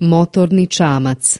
motorni čamac